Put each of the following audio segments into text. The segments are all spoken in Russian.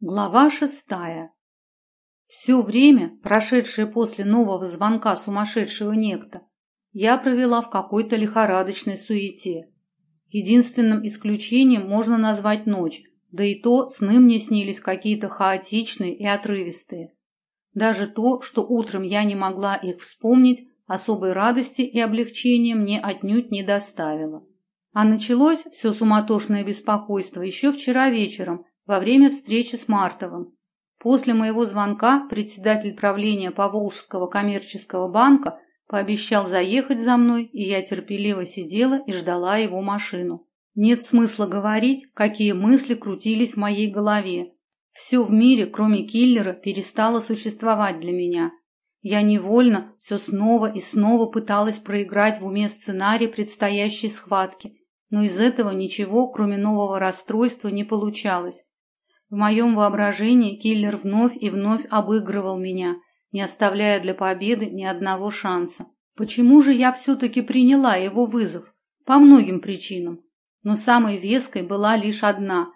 Глава шестая. Все время, прошедшее после нового звонка сумасшедшего некто, я провела в какой-то лихорадочной суете. Единственным исключением можно назвать ночь, да и то сны мне снились какие-то хаотичные и отрывистые. Даже то, что утром я не могла их вспомнить, особой радости и облегчения мне отнюдь не доставило. А началось все суматошное беспокойство еще вчера вечером, во время встречи с Мартовым. После моего звонка председатель правления Поволжского коммерческого банка пообещал заехать за мной, и я терпеливо сидела и ждала его машину. Нет смысла говорить, какие мысли крутились в моей голове. Все в мире, кроме киллера, перестало существовать для меня. Я невольно все снова и снова пыталась проиграть в уме сценарий предстоящей схватки, но из этого ничего, кроме нового расстройства, не получалось. В моем воображении киллер вновь и вновь обыгрывал меня, не оставляя для победы ни одного шанса. Почему же я все-таки приняла его вызов? По многим причинам. Но самой веской была лишь одна.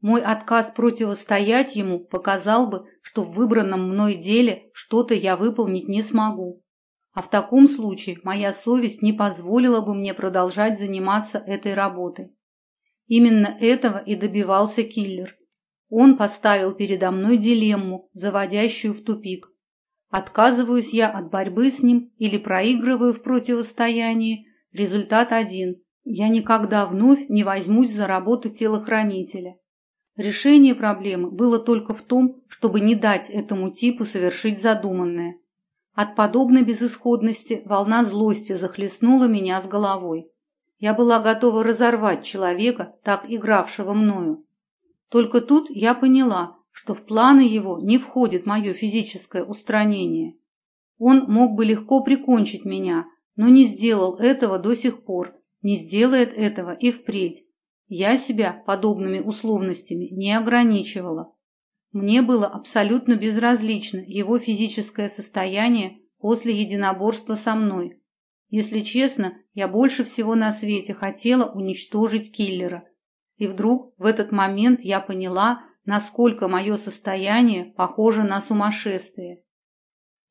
Мой отказ противостоять ему показал бы, что в выбранном мной деле что-то я выполнить не смогу. А в таком случае моя совесть не позволила бы мне продолжать заниматься этой работой. Именно этого и добивался киллер. Он поставил передо мной дилемму, заводящую в тупик. Отказываюсь я от борьбы с ним или проигрываю в противостоянии, результат один. Я никогда вновь не возьмусь за работу телохранителя. Решение проблемы было только в том, чтобы не дать этому типу совершить задуманное. От подобной безысходности волна злости захлестнула меня с головой. Я была готова разорвать человека, так игравшего мною. Только тут я поняла, что в планы его не входит мое физическое устранение. Он мог бы легко прикончить меня, но не сделал этого до сих пор, не сделает этого и впредь. Я себя подобными условностями не ограничивала. Мне было абсолютно безразлично его физическое состояние после единоборства со мной. Если честно, я больше всего на свете хотела уничтожить киллера, и вдруг в этот момент я поняла, насколько мое состояние похоже на сумасшествие.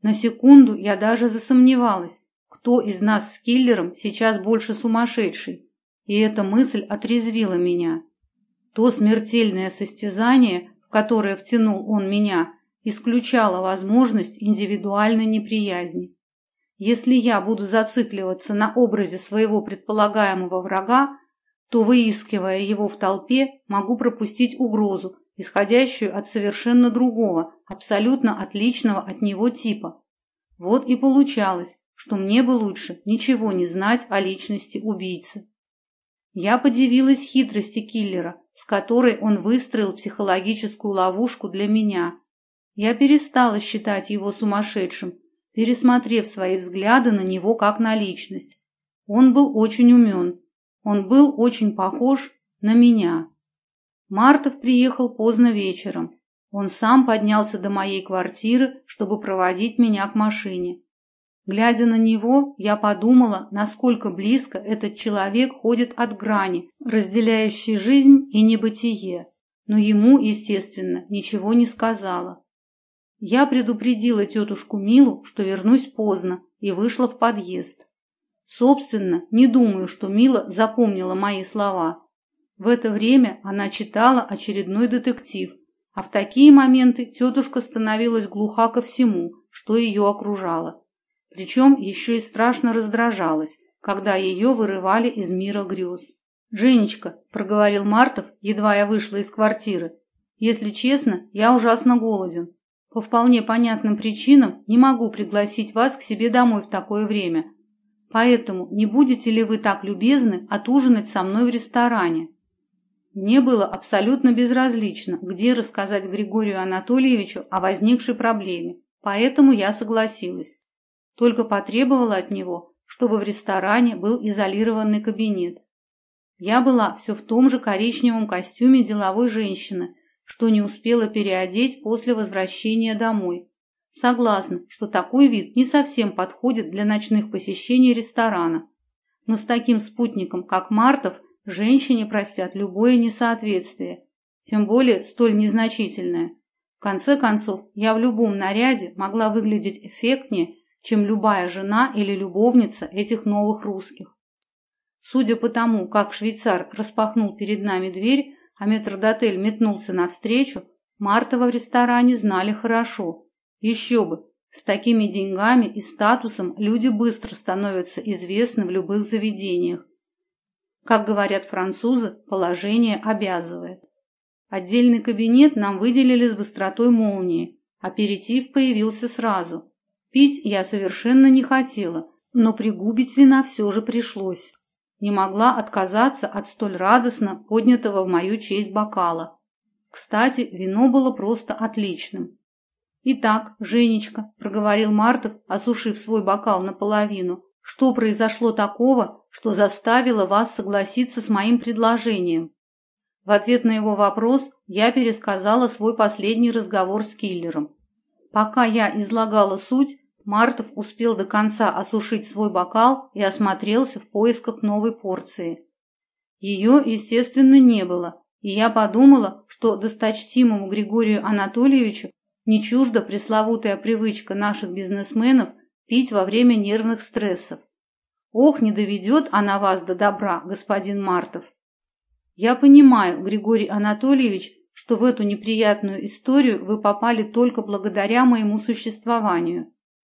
На секунду я даже засомневалась, кто из нас с киллером сейчас больше сумасшедший, и эта мысль отрезвила меня. То смертельное состязание, в которое втянул он меня, исключало возможность индивидуальной неприязни. Если я буду зацикливаться на образе своего предполагаемого врага, то, выискивая его в толпе, могу пропустить угрозу, исходящую от совершенно другого, абсолютно отличного от него типа. Вот и получалось, что мне бы лучше ничего не знать о личности убийцы. Я подивилась хитрости киллера, с которой он выстроил психологическую ловушку для меня. Я перестала считать его сумасшедшим, пересмотрев свои взгляды на него как на личность. Он был очень умен, он был очень похож на меня. Мартов приехал поздно вечером. Он сам поднялся до моей квартиры, чтобы проводить меня к машине. Глядя на него, я подумала, насколько близко этот человек ходит от грани, разделяющей жизнь и небытие. Но ему, естественно, ничего не сказала. Я предупредила тетушку Милу, что вернусь поздно, и вышла в подъезд. Собственно, не думаю, что Мила запомнила мои слова. В это время она читала очередной детектив, а в такие моменты тетушка становилась глуха ко всему, что ее окружало. Причем еще и страшно раздражалась, когда ее вырывали из мира грез. «Женечка», — проговорил Мартов, едва я вышла из квартиры, — «если честно, я ужасно голоден. По вполне понятным причинам не могу пригласить вас к себе домой в такое время, Поэтому не будете ли вы так любезны отужинать со мной в ресторане? Мне было абсолютно безразлично, где рассказать Григорию Анатольевичу о возникшей проблеме, поэтому я согласилась. Только потребовала от него, чтобы в ресторане был изолированный кабинет. Я была все в том же коричневом костюме деловой женщины, что не успела переодеть после возвращения домой. Согласна, что такой вид не совсем подходит для ночных посещений ресторана. Но с таким спутником, как Мартов, женщине простят любое несоответствие, тем более столь незначительное, В конце концов, я в любом наряде могла выглядеть эффектнее, чем любая жена или любовница этих новых русских. Судя по тому, как швейцар распахнул перед нами дверь, а метрдотель метнулся навстречу, Мартова в ресторане знали хорошо. Еще бы, с такими деньгами и статусом люди быстро становятся известны в любых заведениях. Как говорят французы, положение обязывает. Отдельный кабинет нам выделили с быстротой молнии. Аперитив появился сразу. Пить я совершенно не хотела, но пригубить вина все же пришлось. Не могла отказаться от столь радостно поднятого в мою честь бокала. Кстати, вино было просто отличным. «Итак, Женечка», – проговорил Мартов, осушив свой бокал наполовину, – «что произошло такого, что заставило вас согласиться с моим предложением?» В ответ на его вопрос я пересказала свой последний разговор с киллером. Пока я излагала суть, Мартов успел до конца осушить свой бокал и осмотрелся в поисках новой порции. Ее, естественно, не было, и я подумала, что досточтимому Григорию Анатольевичу не чужда пресловутая привычка наших бизнесменов пить во время нервных стрессов. Ох, не доведет она вас до добра, господин Мартов. Я понимаю, Григорий Анатольевич, что в эту неприятную историю вы попали только благодаря моему существованию.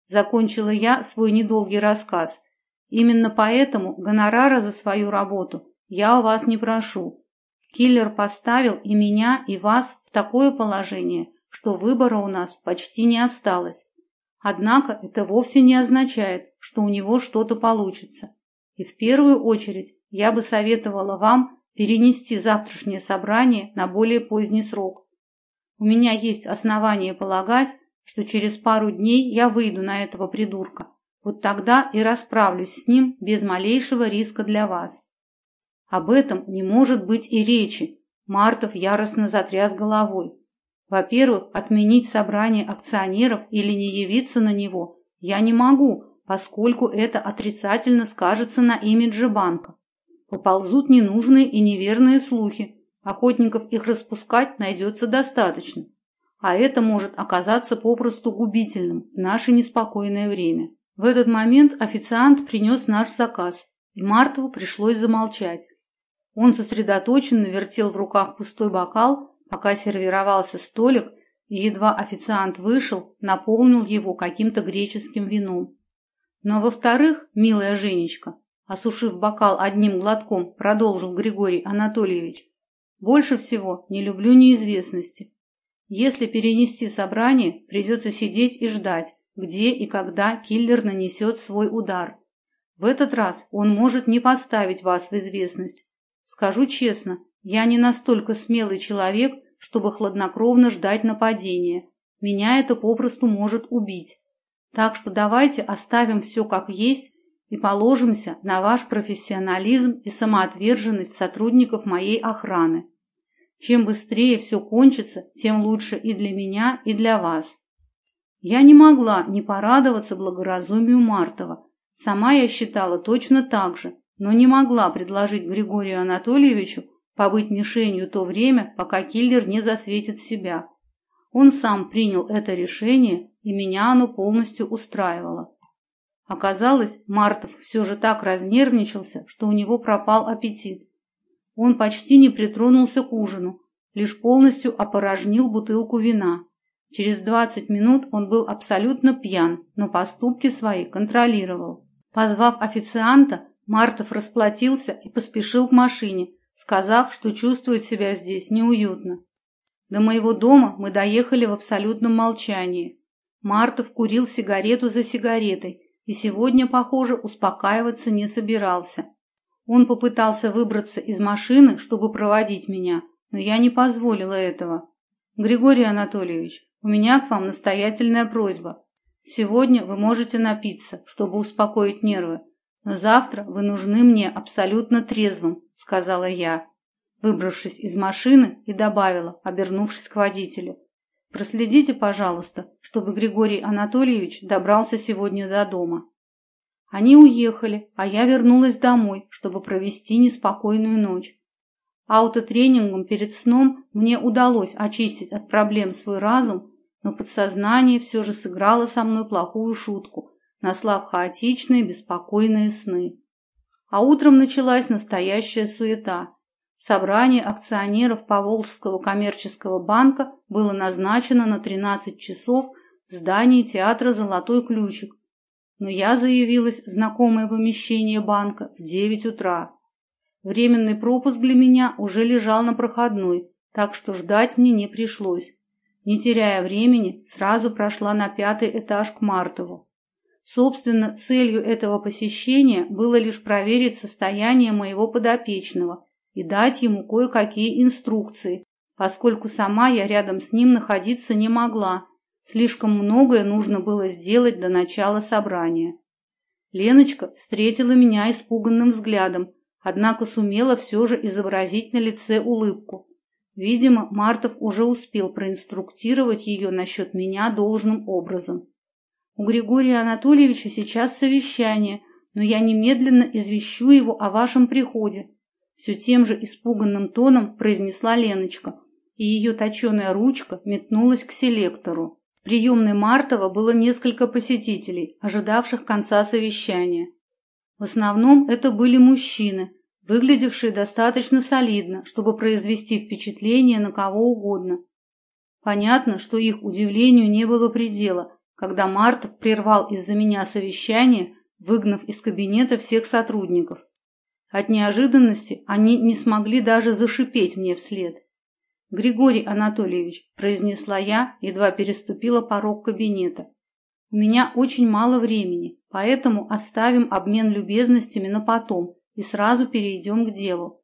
Закончила я свой недолгий рассказ. Именно поэтому гонорара за свою работу я у вас не прошу. Киллер поставил и меня, и вас в такое положение, что выбора у нас почти не осталось. Однако это вовсе не означает, что у него что-то получится. И в первую очередь я бы советовала вам перенести завтрашнее собрание на более поздний срок. У меня есть основания полагать, что через пару дней я выйду на этого придурка. Вот тогда и расправлюсь с ним без малейшего риска для вас. Об этом не может быть и речи. Мартов яростно затряс головой. Во-первых, отменить собрание акционеров или не явиться на него я не могу, поскольку это отрицательно скажется на имидже банка. Поползут ненужные и неверные слухи. Охотников их распускать найдется достаточно. А это может оказаться попросту губительным в наше неспокойное время. В этот момент официант принес наш заказ, и Мартову пришлось замолчать. Он сосредоточенно вертел в руках пустой бокал, пока сервировался столик, и едва официант вышел, наполнил его каким-то греческим вином. Но, во-вторых, милая Женечка, осушив бокал одним глотком, продолжил Григорий Анатольевич, больше всего не люблю неизвестности. Если перенести собрание, придется сидеть и ждать, где и когда киллер нанесет свой удар. В этот раз он может не поставить вас в известность. Скажу честно, я не настолько смелый человек, чтобы хладнокровно ждать нападения. Меня это попросту может убить. Так что давайте оставим все как есть и положимся на ваш профессионализм и самоотверженность сотрудников моей охраны. Чем быстрее все кончится, тем лучше и для меня, и для вас. Я не могла не порадоваться благоразумию Мартова. Сама я считала точно так же, но не могла предложить Григорию Анатольевичу побыть мишенью то время, пока киллер не засветит себя. Он сам принял это решение, и меня оно полностью устраивало. Оказалось, Мартов все же так разнервничался, что у него пропал аппетит. Он почти не притронулся к ужину, лишь полностью опорожнил бутылку вина. Через двадцать минут он был абсолютно пьян, но поступки свои контролировал. Позвав официанта, Мартов расплатился и поспешил к машине, сказав, что чувствует себя здесь неуютно. До моего дома мы доехали в абсолютном молчании. Мартов курил сигарету за сигаретой и сегодня, похоже, успокаиваться не собирался. Он попытался выбраться из машины, чтобы проводить меня, но я не позволила этого. Григорий Анатольевич, у меня к вам настоятельная просьба. Сегодня вы можете напиться, чтобы успокоить нервы, но завтра вы нужны мне абсолютно трезвым, сказала я, выбравшись из машины и добавила, обернувшись к водителю. Проследите, пожалуйста, чтобы Григорий Анатольевич добрался сегодня до дома. Они уехали, а я вернулась домой, чтобы провести неспокойную ночь. Аутотренингом перед сном мне удалось очистить от проблем свой разум, но подсознание все же сыграло со мной плохую шутку, наслав хаотичные, беспокойные сны. А утром началась настоящая суета. Собрание акционеров Поволжского коммерческого банка было назначено на 13 часов в здании театра «Золотой ключик», но я заявилась в знакомое помещение банка в 9 утра. Временный пропуск для меня уже лежал на проходной, так что ждать мне не пришлось. Не теряя времени, сразу прошла на пятый этаж к Мартову. Собственно, целью этого посещения было лишь проверить состояние моего подопечного и дать ему кое-какие инструкции, поскольку сама я рядом с ним находиться не могла. Слишком многое нужно было сделать до начала собрания. Леночка встретила меня испуганным взглядом, однако сумела все же изобразить на лице улыбку. Видимо, Мартов уже успел проинструктировать ее насчет меня должным образом. У Григория Анатольевича сейчас совещание, но я немедленно извещу его о вашем приходе. Все тем же испуганным тоном произнесла Леночка, и ее точеная ручка метнулась к селектору. В приемной Мартова было несколько посетителей, ожидавших конца совещания. В основном это были мужчины, выглядевшие достаточно солидно, чтобы произвести впечатление на кого угодно. Понятно, что их удивлению не было предела, когда Мартов прервал из-за меня совещание, выгнав из кабинета всех сотрудников. От неожиданности они не смогли даже зашипеть мне вслед. «Григорий Анатольевич», – произнесла я, едва переступила порог кабинета. «У меня очень мало времени, поэтому оставим обмен любезностями на потом и сразу перейдем к делу».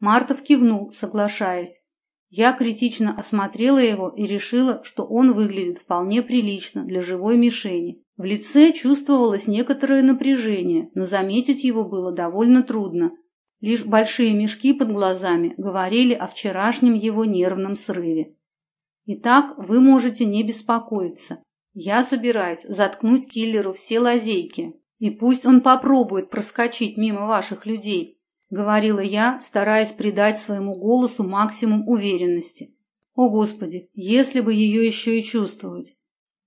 Мартов кивнул, соглашаясь. Я критично осмотрела его и решила, что он выглядит вполне прилично для живой мишени. В лице чувствовалось некоторое напряжение, но заметить его было довольно трудно. Лишь большие мешки под глазами говорили о вчерашнем его нервном срыве. Итак, вы можете не беспокоиться. Я собираюсь заткнуть киллеру все лазейки. И пусть он попробует проскочить мимо ваших людей, говорила я, стараясь придать своему голосу максимум уверенности. О, Господи, если бы ее еще и чувствовать.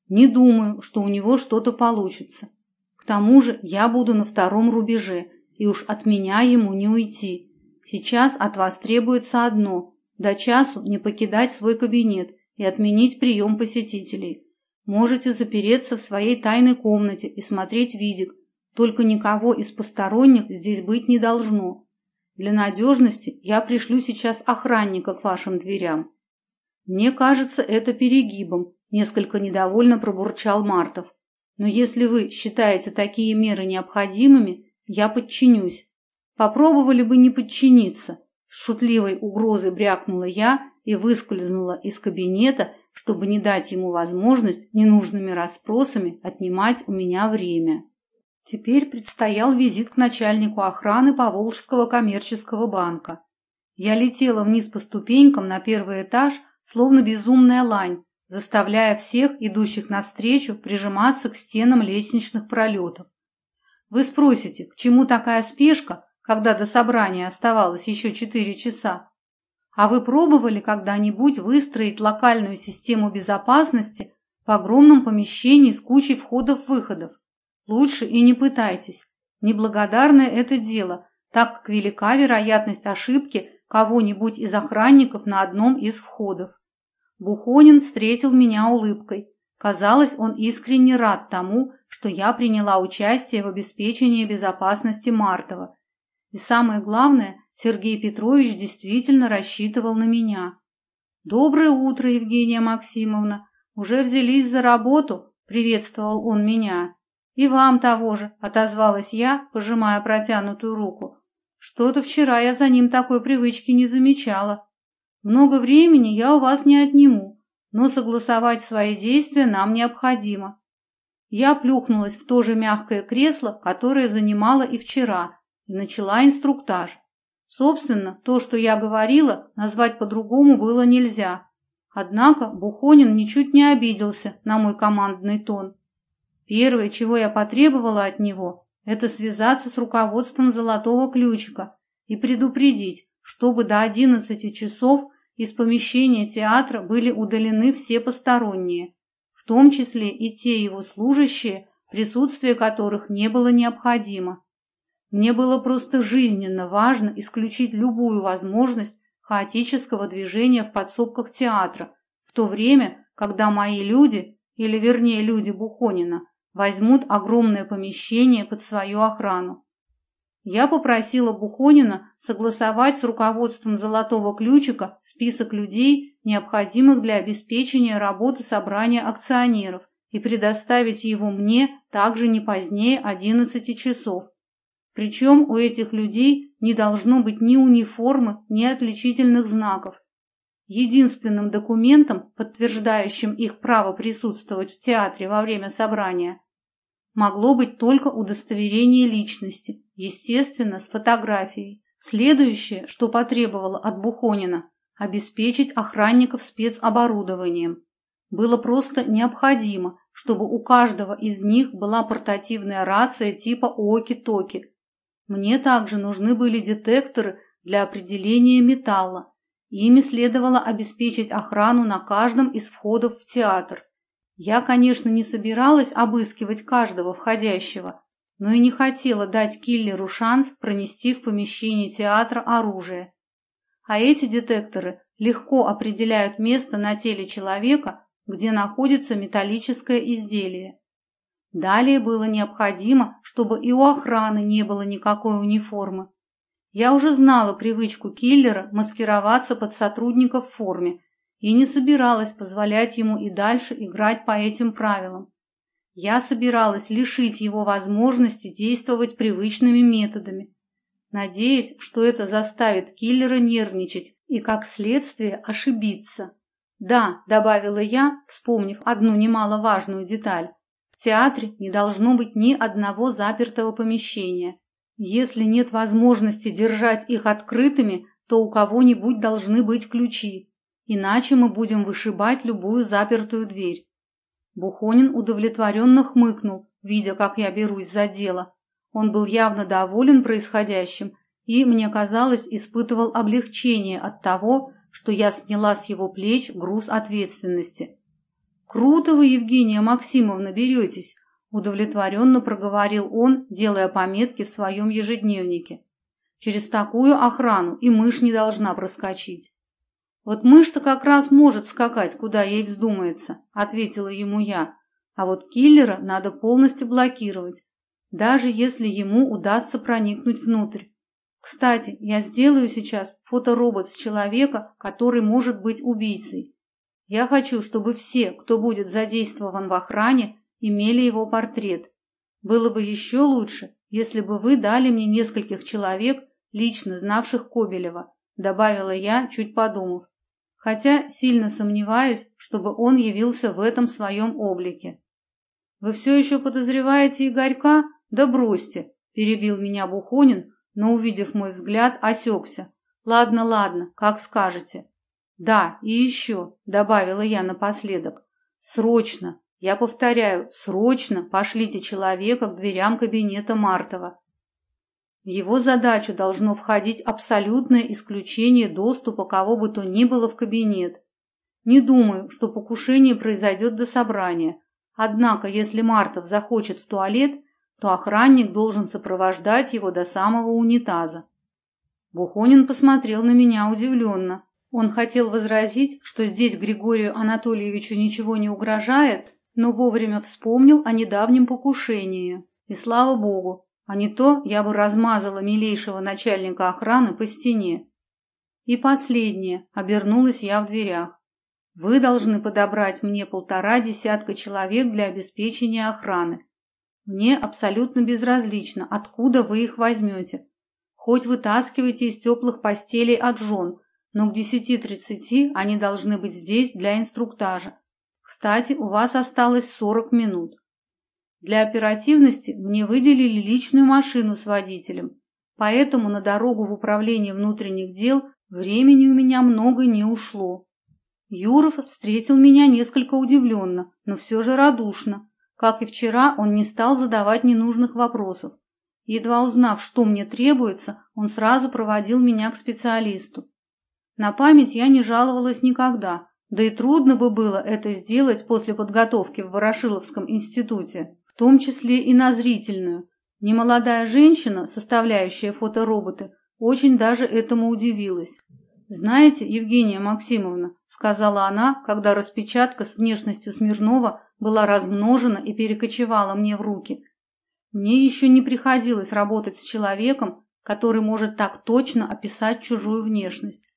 Не думаю, что у него что-то получится. К тому же я буду на втором рубеже, и уж от меня ему не уйти. Сейчас от вас требуется одно – до часу не покидать свой кабинет и отменить прием посетителей. Можете запереться в своей тайной комнате и смотреть видик, только никого из посторонних здесь быть не должно. Для надежности я пришлю сейчас охранника к вашим дверям. Мне кажется это перегибом, Несколько недовольно пробурчал Мартов. Но если вы считаете такие меры необходимыми, я подчинюсь. Попробовали бы не подчиниться. С шутливой угрозой брякнула я и выскользнула из кабинета, чтобы не дать ему возможность ненужными расспросами отнимать у меня время. Теперь предстоял визит к начальнику охраны Поволжского коммерческого банка. Я летела вниз по ступенькам на первый этаж, словно безумная лань, заставляя всех, идущих навстречу, прижиматься к стенам лестничных пролетов. Вы спросите, к чему такая спешка, когда до собрания оставалось еще четыре часа? А вы пробовали когда-нибудь выстроить локальную систему безопасности в огромном помещении с кучей входов-выходов? Лучше и не пытайтесь. Неблагодарное это дело, так как велика вероятность ошибки кого-нибудь из охранников на одном из входов. Бухонин встретил меня улыбкой. Казалось, он искренне рад тому, что я приняла участие в обеспечении безопасности Мартова. И самое главное, Сергей Петрович действительно рассчитывал на меня. «Доброе утро, Евгения Максимовна! Уже взялись за работу?» – приветствовал он меня. «И вам того же», – отозвалась я, пожимая протянутую руку. «Что-то вчера я за ним такой привычки не замечала». Много времени я у вас не отниму, но согласовать свои действия нам необходимо. Я плюхнулась в то же мягкое кресло, которое занимала и вчера, и начала инструктаж. Собственно, то, что я говорила, назвать по-другому было нельзя. Однако Бухонин ничуть не обиделся на мой командный тон. Первое, чего я потребовала от него, это связаться с руководством «Золотого ключика» и предупредить, чтобы до 11 часов из помещения театра были удалены все посторонние, в том числе и те его служащие, присутствие которых не было необходимо. Мне было просто жизненно важно исключить любую возможность хаотического движения в подсобках театра, в то время, когда мои люди, или вернее люди Бухонина, возьмут огромное помещение под свою охрану. Я попросила Бухонина согласовать с руководством «Золотого ключика» список людей, необходимых для обеспечения работы собрания акционеров, и предоставить его мне также не позднее 11 часов. Причем у этих людей не должно быть ни униформы, ни отличительных знаков. Единственным документом, подтверждающим их право присутствовать в театре во время собрания, могло быть только удостоверение личности, естественно, с фотографией. Следующее, что потребовало от Бухонина, обеспечить охранников спецоборудованием. Было просто необходимо, чтобы у каждого из них была портативная рация типа оки-токи. Мне также нужны были детекторы для определения металла. Ими следовало обеспечить охрану на каждом из входов в театр. Я, конечно, не собиралась обыскивать каждого входящего, но и не хотела дать киллеру шанс пронести в помещении театра оружие. А эти детекторы легко определяют место на теле человека, где находится металлическое изделие. Далее было необходимо, чтобы и у охраны не было никакой униформы. Я уже знала привычку киллера маскироваться под сотрудника в форме и не собиралась позволять ему и дальше играть по этим правилам. Я собиралась лишить его возможности действовать привычными методами, надеясь, что это заставит киллера нервничать и, как следствие, ошибиться. «Да», — добавила я, вспомнив одну немаловажную деталь, «в театре не должно быть ни одного запертого помещения. Если нет возможности держать их открытыми, то у кого-нибудь должны быть ключи. Иначе мы будем вышибать любую запертую дверь. Бухонин удовлетворенно хмыкнул, видя, как я берусь за дело. Он был явно доволен происходящим и, мне казалось, испытывал облегчение от того, что я сняла с его плеч груз ответственности. «Круто вы, Евгения Максимовна, беретесь!» – удовлетворенно проговорил он, делая пометки в своем ежедневнике. «Через такую охрану и мышь не должна проскочить». «Вот мышь-то как раз может скакать, куда ей вздумается», — ответила ему я. «А вот киллера надо полностью блокировать, даже если ему удастся проникнуть внутрь. Кстати, я сделаю сейчас фоторобот с человека, который может быть убийцей. Я хочу, чтобы все, кто будет задействован в охране, имели его портрет. Было бы еще лучше, если бы вы дали мне нескольких человек, лично знавших Кобелева, добавила я, чуть подумав хотя сильно сомневаюсь, чтобы он явился в этом своем облике. «Вы все еще подозреваете Игорька? Да бросьте!» – перебил меня Бухонин, но, увидев мой взгляд, осекся. «Ладно, ладно, как скажете». «Да, и еще», – добавила я напоследок, – «срочно, я повторяю, срочно пошлите человека к дверям кабинета Мартова. В его задачу должно входить абсолютное исключение доступа кого бы то ни было в кабинет. Не думаю, что покушение произойдет до собрания. Однако, если Мартов захочет в туалет, то охранник должен сопровождать его до самого унитаза. Бухонин посмотрел на меня удивленно. Он хотел возразить, что здесь Григорию Анатольевичу ничего не угрожает, но вовремя вспомнил о недавнем покушении. И слава богу, а не то я бы размазала милейшего начальника охраны по стене. И последнее, обернулась я в дверях. Вы должны подобрать мне полтора десятка человек для обеспечения охраны. Мне абсолютно безразлично, откуда вы их возьмете. Хоть вытаскивайте из теплых постелей от жен, но к десяти тридцати они должны быть здесь для инструктажа. Кстати, у вас осталось сорок минут. Для оперативности мне выделили личную машину с водителем, поэтому на дорогу в управление внутренних дел времени у меня много не ушло. Юров встретил меня несколько удивленно, но все же радушно. Как и вчера, он не стал задавать ненужных вопросов. Едва узнав, что мне требуется, он сразу проводил меня к специалисту. На память я не жаловалась никогда, да и трудно бы было это сделать после подготовки в Ворошиловском институте, в том числе и на зрительную. Немолодая женщина, составляющая фотороботы, очень даже этому удивилась. «Знаете, Евгения Максимовна», — сказала она, когда распечатка с внешностью Смирнова была размножена и перекочевала мне в руки, «мне еще не приходилось работать с человеком, который может так точно описать чужую внешность.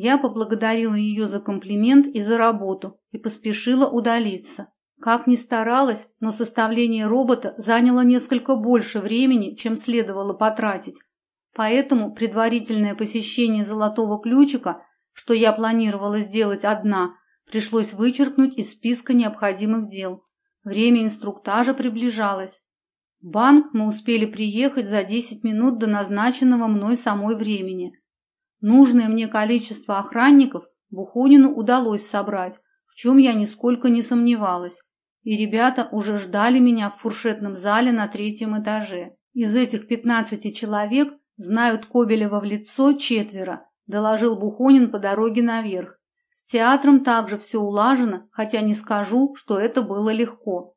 Я поблагодарила ее за комплимент и за работу и поспешила удалиться. Как ни старалась, но составление робота заняло несколько больше времени, чем следовало потратить. Поэтому предварительное посещение золотого ключика, что я планировала сделать одна, пришлось вычеркнуть из списка необходимых дел. Время инструктажа приближалось. В банк мы успели приехать за 10 минут до назначенного мной самой времени. Нужное мне количество охранников Бухонину удалось собрать, в чем я нисколько не сомневалась, и ребята уже ждали меня в фуршетном зале на третьем этаже. Из этих пятнадцати человек знают Кобелева в лицо четверо, доложил Бухонин по дороге наверх. С театром также все улажено, хотя не скажу, что это было легко.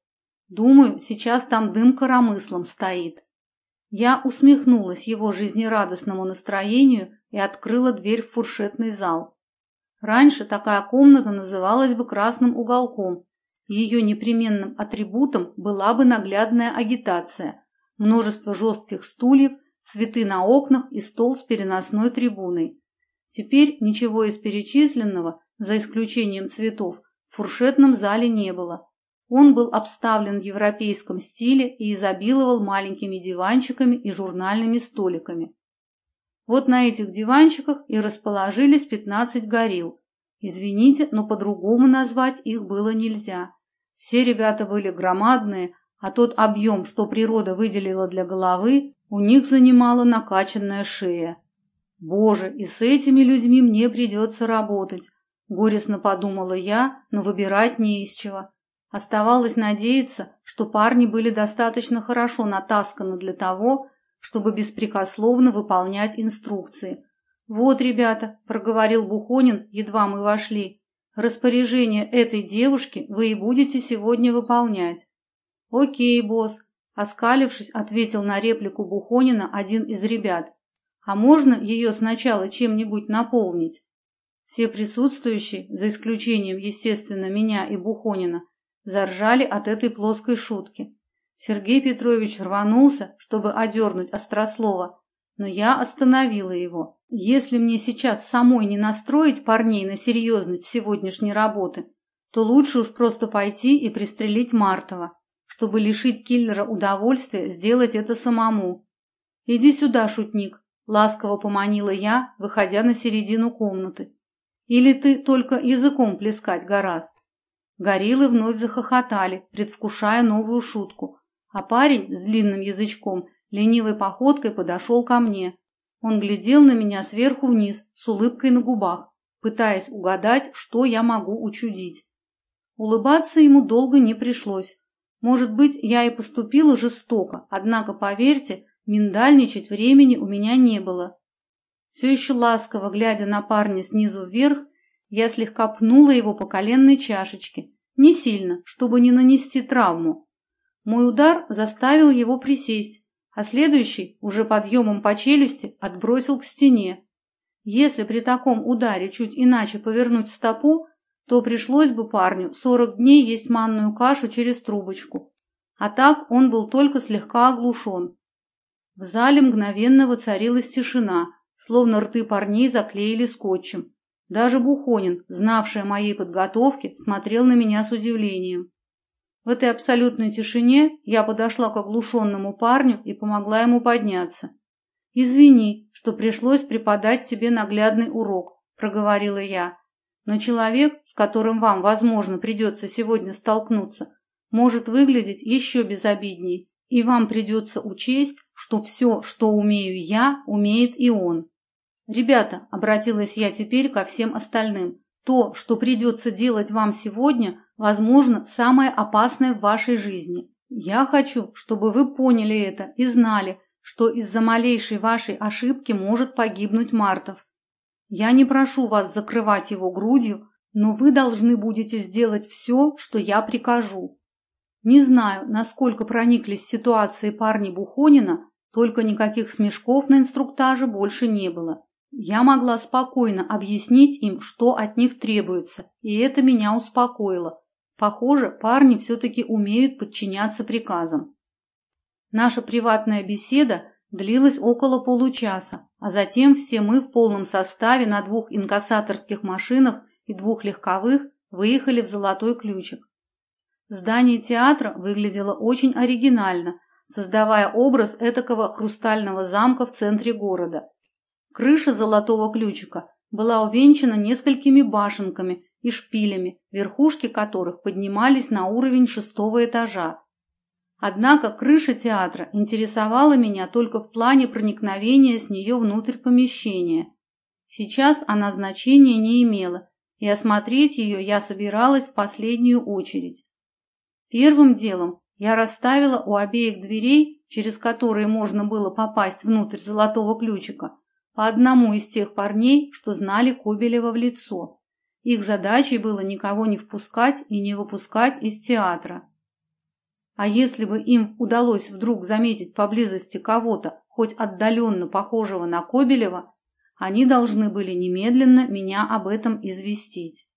Думаю, сейчас там дым коромыслом стоит. Я усмехнулась его жизнерадостному настроению и открыла дверь в фуршетный зал. Раньше такая комната называлась бы красным уголком. Ее непременным атрибутом была бы наглядная агитация, множество жестких стульев, цветы на окнах и стол с переносной трибуной. Теперь ничего из перечисленного, за исключением цветов, в фуршетном зале не было. Он был обставлен в европейском стиле и изобиловал маленькими диванчиками и журнальными столиками. Вот на этих диванчиках и расположились пятнадцать горилл. Извините, но по-другому назвать их было нельзя. Все ребята были громадные, а тот объем, что природа выделила для головы, у них занимала накачанная шея. Боже, и с этими людьми мне придется работать. Горестно подумала я, но выбирать не из чего. Оставалось надеяться, что парни были достаточно хорошо натасканы для того, чтобы беспрекословно выполнять инструкции. «Вот, ребята», – проговорил Бухонин, едва мы вошли, – «распоряжение этой девушки вы и будете сегодня выполнять». «Окей, босс», – оскалившись, ответил на реплику Бухонина один из ребят. «А можно ее сначала чем-нибудь наполнить?» Все присутствующие, за исключением, естественно, меня и Бухонина, заржали от этой плоской шутки. Сергей Петрович рванулся, чтобы одернуть Острослова, но я остановила его. Если мне сейчас самой не настроить парней на серьезность сегодняшней работы, то лучше уж просто пойти и пристрелить Мартова, чтобы лишить киллера удовольствия сделать это самому. «Иди сюда, шутник», — ласково поманила я, выходя на середину комнаты. «Или ты только языком плескать гораст?» Гориллы вновь захохотали, предвкушая новую шутку, а парень с длинным язычком ленивой походкой подошел ко мне. Он глядел на меня сверху вниз с улыбкой на губах, пытаясь угадать, что я могу учудить. Улыбаться ему долго не пришлось. Может быть, я и поступила жестоко, однако, поверьте, миндальничать времени у меня не было. Все еще ласково глядя на парня снизу вверх, я слегка пнула его по коленной чашечке, не сильно, чтобы не нанести травму. Мой удар заставил его присесть, а следующий, уже подъемом по челюсти, отбросил к стене. Если при таком ударе чуть иначе повернуть стопу, то пришлось бы парню сорок дней есть манную кашу через трубочку. А так он был только слегка оглушен. В зале мгновенно воцарилась тишина, словно рты парней заклеили скотчем. Даже Бухонин, знавший о моей подготовке, смотрел на меня с удивлением. В этой абсолютной тишине я подошла к оглушенному парню и помогла ему подняться. «Извини, что пришлось преподать тебе наглядный урок», – проговорила я. «Но человек, с которым вам, возможно, придется сегодня столкнуться, может выглядеть еще безобидней, и вам придется учесть, что все, что умею я, умеет и он. «Ребята», — обратилась я теперь ко всем остальным, «то, что придется делать вам сегодня, возможно, самое опасное в вашей жизни. Я хочу, чтобы вы поняли это и знали, что из-за малейшей вашей ошибки может погибнуть Мартов. Я не прошу вас закрывать его грудью, но вы должны будете сделать все, что я прикажу. Не знаю, насколько прониклись ситуацией парни Бухонина, только никаких смешков на инструктаже больше не было. Я могла спокойно объяснить им, что от них требуется, и это меня успокоило. Похоже, парни все-таки умеют подчиняться приказам. Наша приватная беседа длилась около получаса, а затем все мы в полном составе на двух инкассаторских машинах и двух легковых выехали в Золотой Ключик. Здание театра выглядело очень оригинально, создавая образ этакого хрустального замка в центре города. Крыша Золотого Ключика была увенчана несколькими башенками и шпилями, верхушки которых поднимались на уровень шестого этажа. Однако крыша театра интересовала меня только в плане проникновения с нее внутрь помещения. Сейчас она значения не имела, и осмотреть ее я собиралась в последнюю очередь. Первым делом я расставила у обеих дверей, через которые можно было попасть внутрь золотого ключика, по одному из тех парней, что знали Кобелева в лицо. Их задачей было никого не впускать и не выпускать из театра. А если бы им удалось вдруг заметить поблизости кого-то, хоть отдаленно похожего на Кобелева, они должны были немедленно меня об этом известить.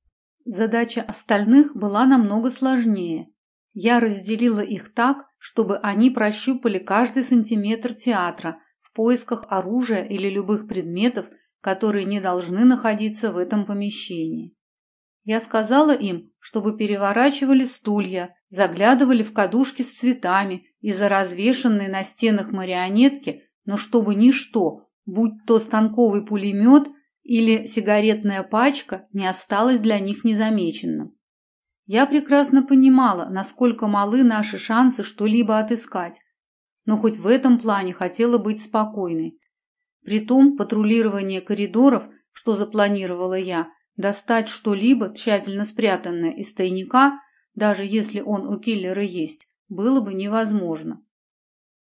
Задача остальных была намного сложнее. Я разделила их так, чтобы они прощупали каждый сантиметр театра поисках оружия или любых предметов, которые не должны находиться в этом помещении. Я сказала им, чтобы переворачивали стулья, заглядывали в кадушки с цветами и за развешанные на стенах марионетки, но чтобы ничто, будь то станковый пулемет или сигаретная пачка, не осталось для них незамеченным. Я прекрасно понимала, насколько малы наши шансы что-либо отыскать, но хоть в этом плане хотела быть спокойной. Притом патрулирование коридоров, что запланировала я, достать что-либо, тщательно спрятанное из тайника, даже если он у киллера есть, было бы невозможно.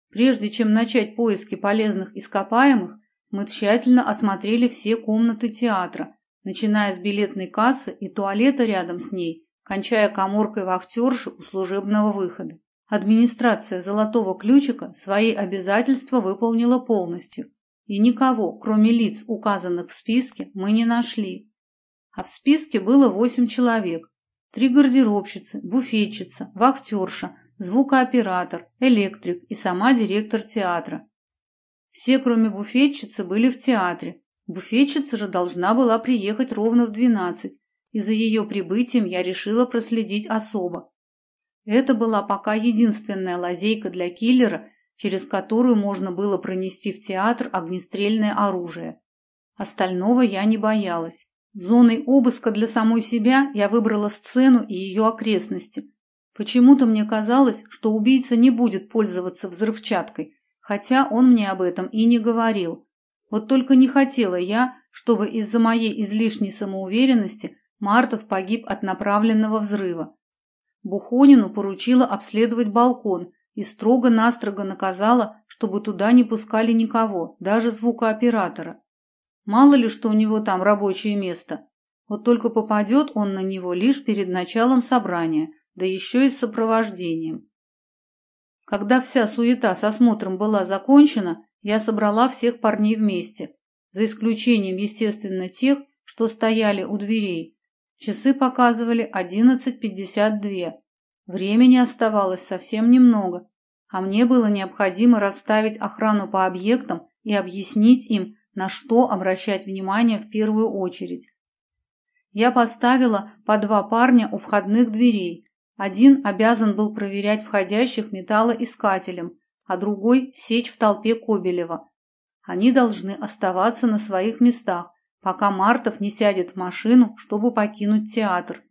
Прежде чем начать поиски полезных ископаемых, мы тщательно осмотрели все комнаты театра, начиная с билетной кассы и туалета рядом с ней кончая коморкой вахтерши у служебного выхода. Администрация «Золотого ключика» свои обязательства выполнила полностью, и никого, кроме лиц, указанных в списке, мы не нашли. А в списке было восемь человек. Три гардеробщицы, буфетчица, вахтерша, звукооператор, электрик и сама директор театра. Все, кроме буфетчицы, были в театре. Буфетчица же должна была приехать ровно в двенадцать, и за ее прибытием я решила проследить особо. Это была пока единственная лазейка для киллера, через которую можно было пронести в театр огнестрельное оружие. Остального я не боялась. Зоной обыска для самой себя я выбрала сцену и ее окрестности. Почему-то мне казалось, что убийца не будет пользоваться взрывчаткой, хотя он мне об этом и не говорил. Вот только не хотела я, чтобы из-за моей излишней самоуверенности Мартов погиб от направленного взрыва. Бухонину поручила обследовать балкон и строго-настрого наказала, чтобы туда не пускали никого, даже звукооператора. Мало ли, что у него там рабочее место. Вот только попадет он на него лишь перед началом собрания, да еще и с сопровождением. Когда вся суета с осмотром была закончена, я собрала всех парней вместе, за исключением, естественно, тех, что стояли у дверей, Часы показывали 11.52. Времени оставалось совсем немного, а мне было необходимо расставить охрану по объектам и объяснить им, на что обращать внимание в первую очередь. Я поставила по два парня у входных дверей. Один обязан был проверять входящих металлоискателем, а другой – сечь в толпе Кобелева. Они должны оставаться на своих местах, пока Мартов не сядет в машину, чтобы покинуть театр.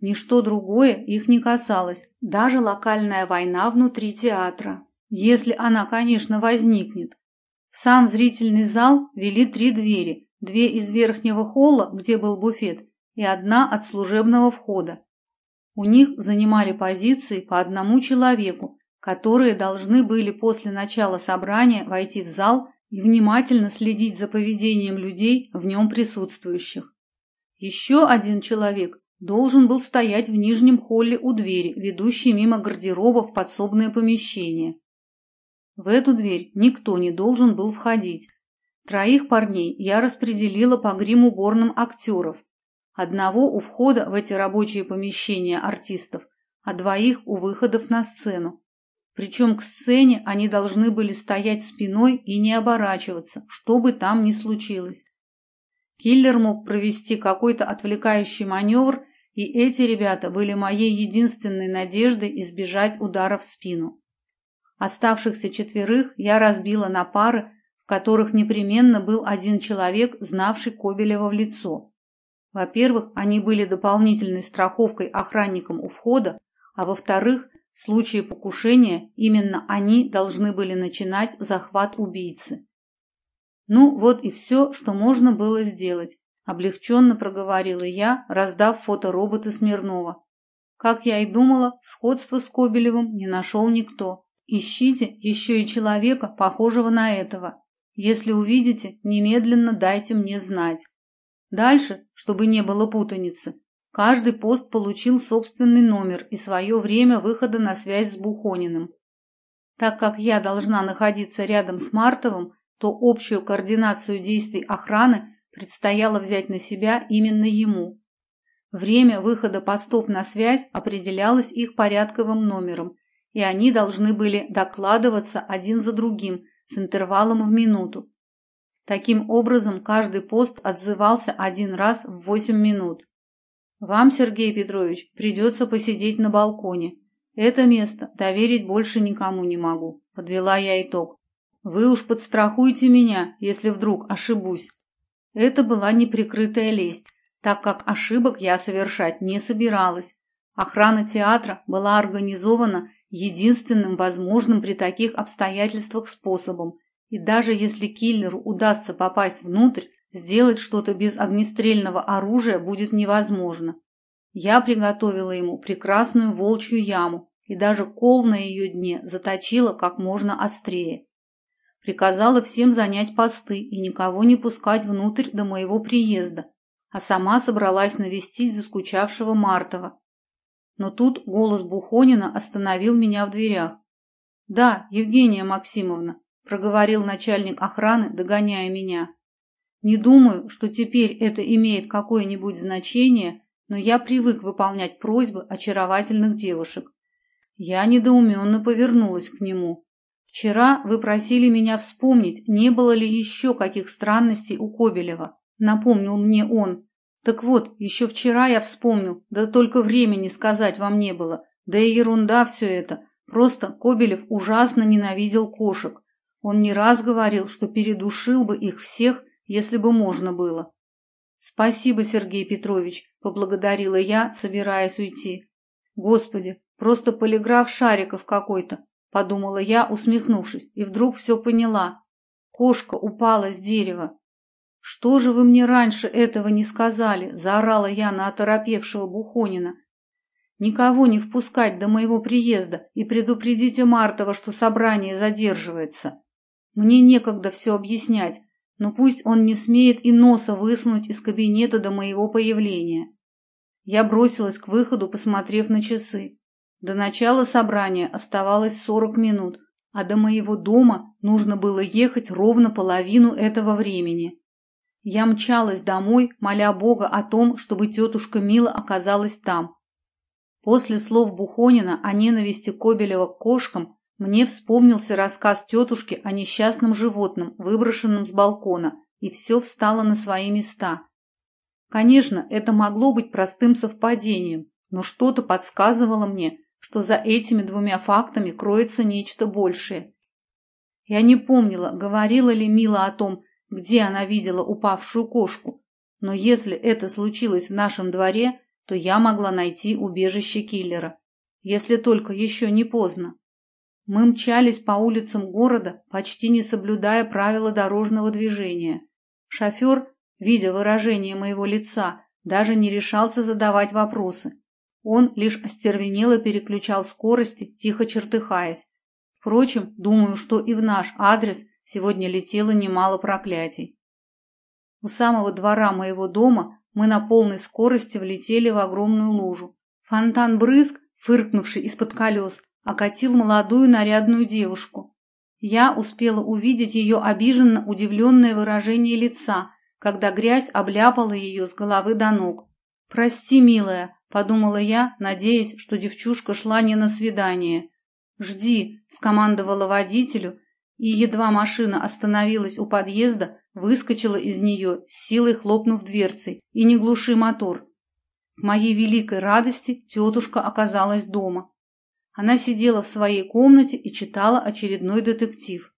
Ничто другое их не касалось, даже локальная война внутри театра. Если она, конечно, возникнет. В сам зрительный зал вели три двери, две из верхнего холла, где был буфет, и одна от служебного входа. У них занимали позиции по одному человеку, которые должны были после начала собрания войти в зал и внимательно следить за поведением людей, в нем присутствующих. Еще один человек должен был стоять в нижнем холле у двери, ведущей мимо гардероба в подсобное помещение. В эту дверь никто не должен был входить. Троих парней я распределила по грим-уборным актеров. Одного у входа в эти рабочие помещения артистов, а двоих у выходов на сцену. Причем к сцене они должны были стоять спиной и не оборачиваться, что бы там ни случилось. Киллер мог провести какой-то отвлекающий маневр, и эти ребята были моей единственной надеждой избежать удара в спину. Оставшихся четверых я разбила на пары, в которых непременно был один человек, знавший Кобелева в лицо. Во-первых, они были дополнительной страховкой охранникам у входа, а во-вторых, в случае покушения именно они должны были начинать захват убийцы. Ну, вот и все, что можно было сделать, облегченно проговорила я, раздав фоторобота Смирнова. Как я и думала, сходства с Кобелевым не нашел никто. Ищите еще и человека, похожего на этого. Если увидите, немедленно дайте мне знать. Дальше, чтобы не было путаницы, каждый пост получил собственный номер и свое время выхода на связь с Бухониным. Так как я должна находиться рядом с Мартовым, то общую координацию действий охраны предстояло взять на себя именно ему. Время выхода постов на связь определялось их порядковым номером, и они должны были докладываться один за другим с интервалом в минуту. Таким образом, каждый пост отзывался один раз в восемь минут. Вам, Сергей Петрович, придется посидеть на балконе. Это место доверить больше никому не могу, подвела я итог. Вы уж подстрахуйте меня, если вдруг ошибусь. Это была неприкрытая лесть, так как ошибок я совершать не собиралась. Охрана театра была организована единственным возможным при таких обстоятельствах способом, и даже если киллеру удастся попасть внутрь, сделать что-то без огнестрельного оружия будет невозможно. Я приготовила ему прекрасную волчью яму и даже кол на ее дне заточила как можно острее. Приказала всем занять посты и никого не пускать внутрь до моего приезда, а сама собралась навестить заскучавшего Мартова. Но тут голос Бухонина остановил меня в дверях. «Да, Евгения Максимовна», – проговорил начальник охраны, догоняя меня. «Не думаю, что теперь это имеет какое-нибудь значение, но я привык выполнять просьбы очаровательных девушек». Я недоуменно повернулась к нему. Вчера вы просили меня вспомнить, не было ли еще каких странностей у Кобелева. Напомнил мне он. Так вот, еще вчера я вспомнил, да только времени сказать вам не было. Да и ерунда все это. Просто Кобелев ужасно ненавидел кошек. Он не раз говорил, что передушил бы их всех, если бы можно было. Спасибо, Сергей Петрович, поблагодарила я, собираясь уйти. Господи, просто полиграф шариков какой-то подумала я, усмехнувшись, и вдруг все поняла. Кошка упала с дерева. Что же вы мне раньше этого не сказали? заорала я на оторопевшего Бухонина. Никого не впускать до моего приезда и предупредите Мартова, что собрание задерживается. Мне некогда все объяснять, но пусть он не смеет и носа высунуть из кабинета до моего появления. Я бросилась к выходу, посмотрев на часы. До начала собрания оставалось сорок минут, а до моего дома нужно было ехать ровно половину этого времени. Я мчалась домой, моля Бога о том, чтобы тетушка Мила оказалась там. После слов Бухонина о ненависти Кобелева к кошкам мне вспомнился рассказ тетушки о несчастном животном, выброшенном с балкона, и все встало на свои места. Конечно, это могло быть простым совпадением, но что-то подсказывало мне, что за этими двумя фактами кроется нечто большее. Я не помнила, говорила ли Мила о том, где она видела упавшую кошку, но если это случилось в нашем дворе, то я могла найти убежище киллера, если только еще не поздно. Мы мчались по улицам города, почти не соблюдая правила дорожного движения. Шофер, видя выражение моего лица, даже не решался задавать вопросы. Он лишь остервенело переключал скорости, тихо чертыхаясь. Впрочем, думаю, что и в наш адрес сегодня летело немало проклятий. У самого двора моего дома мы на полной скорости влетели в огромную лужу. Фонтан брызг, фыркнувший из-под колес, окатил молодую нарядную девушку. Я успела увидеть ее обиженно удивленное выражение лица, когда грязь обляпала ее с головы до ног. «Прости, милая», — подумала я, надеясь, что девчушка шла не на свидание. «Жди», — скомандовала водителю, и едва машина остановилась у подъезда, выскочила из нее, с силой хлопнув дверцей, и не глуши мотор. К моей великой радости тетушка оказалась дома. Она сидела в своей комнате и читала очередной детектив.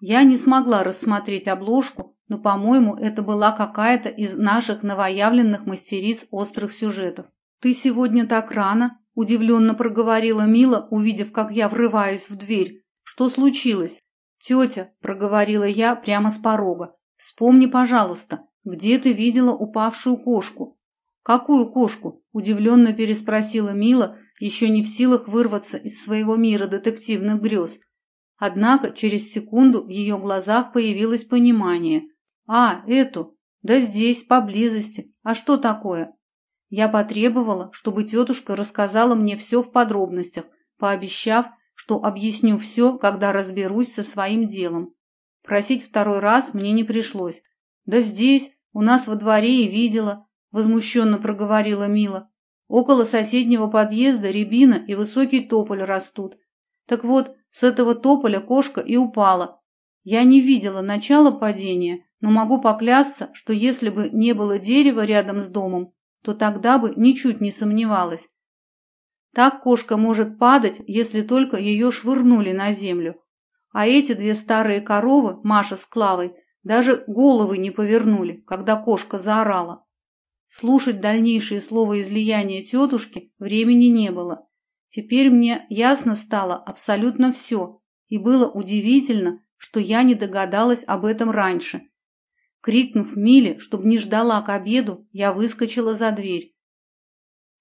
Я не смогла рассмотреть обложку, но, по-моему, это была какая-то из наших новоявленных мастериц острых сюжетов. «Ты сегодня так рано?» – удивленно проговорила Мила, увидев, как я врываюсь в дверь. «Что случилось?» «Тетя», – проговорила я прямо с порога, – «вспомни, пожалуйста, где ты видела упавшую кошку?» «Какую кошку?» – удивленно переспросила Мила, еще не в силах вырваться из своего мира детективных грез. Однако через секунду в ее глазах появилось понимание. «А, эту? Да здесь, поблизости. А что такое?» Я потребовала, чтобы тетушка рассказала мне все в подробностях, пообещав, что объясню все, когда разберусь со своим делом. Просить второй раз мне не пришлось. «Да здесь, у нас во дворе и видела», — возмущенно проговорила Мила. Около соседнего подъезда рябина и высокий тополь растут. Так вот, с этого тополя кошка и упала. Я не видела начала падения, но могу поклясться, что если бы не было дерева рядом с домом, то тогда бы ничуть не сомневалась. Так кошка может падать, если только ее швырнули на землю. А эти две старые коровы, Маша с Клавой, даже головы не повернули, когда кошка заорала. Слушать дальнейшие слова излияния тетушки времени не было. Теперь мне ясно стало абсолютно все, и было удивительно, что я не догадалась об этом раньше. Крикнув Миле, чтобы не ждала к обеду, я выскочила за дверь.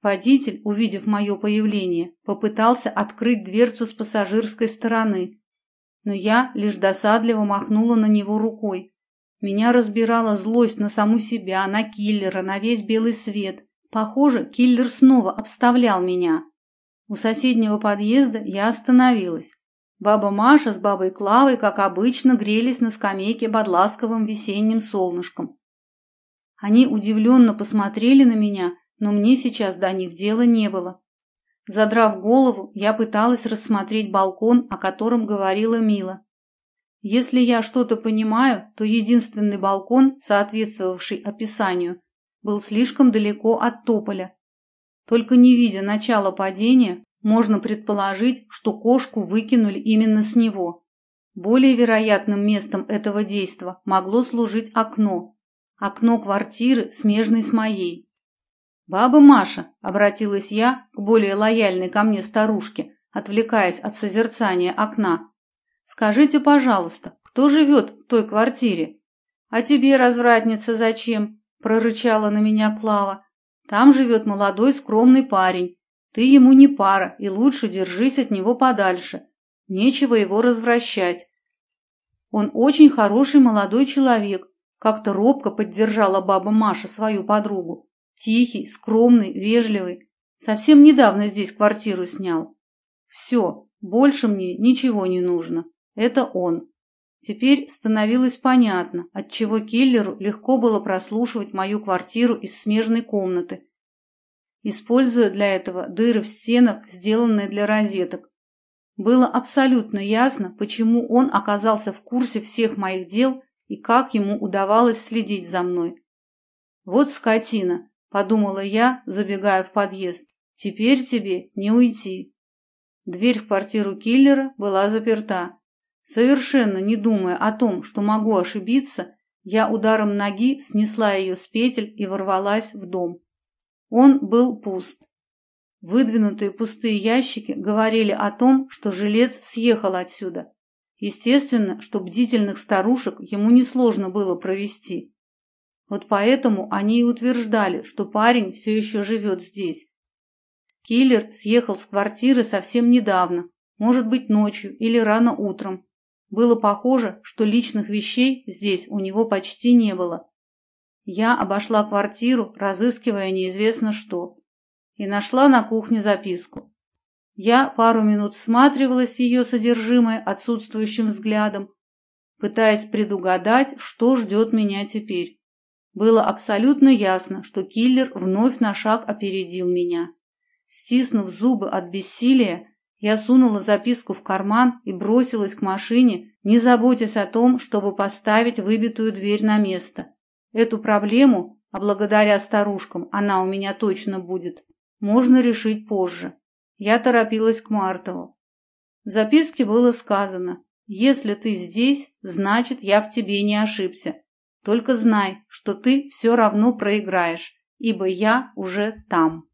Водитель, увидев мое появление, попытался открыть дверцу с пассажирской стороны, но я лишь досадливо махнула на него рукой. Меня разбирала злость на саму себя, на киллера, на весь белый свет. Похоже, киллер снова обставлял меня. У соседнего подъезда я остановилась. Баба Маша с бабой Клавой, как обычно, грелись на скамейке под ласковым весенним солнышком. Они удивленно посмотрели на меня, но мне сейчас до них дела не было. Задрав голову, я пыталась рассмотреть балкон, о котором говорила Мила. Если я что-то понимаю, то единственный балкон, соответствовавший описанию, был слишком далеко от тополя. Только не видя начала падения, можно предположить, что кошку выкинули именно с него. Более вероятным местом этого действа могло служить окно. Окно квартиры, смежной с моей. «Баба Маша», — обратилась я к более лояльной ко мне старушке, отвлекаясь от созерцания окна, Скажите, пожалуйста, кто живет в той квартире? А тебе, развратница, зачем? Прорычала на меня Клава. Там живет молодой скромный парень. Ты ему не пара, и лучше держись от него подальше. Нечего его развращать. Он очень хороший молодой человек. Как-то робко поддержала баба Маша свою подругу. Тихий, скромный, вежливый. Совсем недавно здесь квартиру снял. Все, больше мне ничего не нужно. Это он. Теперь становилось понятно, отчего киллеру легко было прослушивать мою квартиру из смежной комнаты, используя для этого дыры в стенах, сделанные для розеток. Было абсолютно ясно, почему он оказался в курсе всех моих дел и как ему удавалось следить за мной. «Вот скотина», — подумала я, забегая в подъезд, — «теперь тебе не уйти». Дверь в квартиру киллера была заперта. Совершенно не думая о том, что могу ошибиться, я ударом ноги снесла ее с петель и ворвалась в дом. Он был пуст. Выдвинутые пустые ящики говорили о том, что жилец съехал отсюда. Естественно, что бдительных старушек ему несложно было провести. Вот поэтому они и утверждали, что парень все еще живет здесь. Киллер съехал с квартиры совсем недавно, может быть, ночью или рано утром. Было похоже, что личных вещей здесь у него почти не было. Я обошла квартиру, разыскивая неизвестно что, и нашла на кухне записку. Я пару минут всматривалась в ее содержимое отсутствующим взглядом, пытаясь предугадать, что ждет меня теперь. Было абсолютно ясно, что киллер вновь на шаг опередил меня. Стиснув зубы от бессилия, я сунула записку в карман и бросилась к машине, не заботясь о том, чтобы поставить выбитую дверь на место. Эту проблему, а благодаря старушкам она у меня точно будет, можно решить позже. Я торопилась к Мартову. В записке было сказано, «Если ты здесь, значит, я в тебе не ошибся. Только знай, что ты все равно проиграешь, ибо я уже там».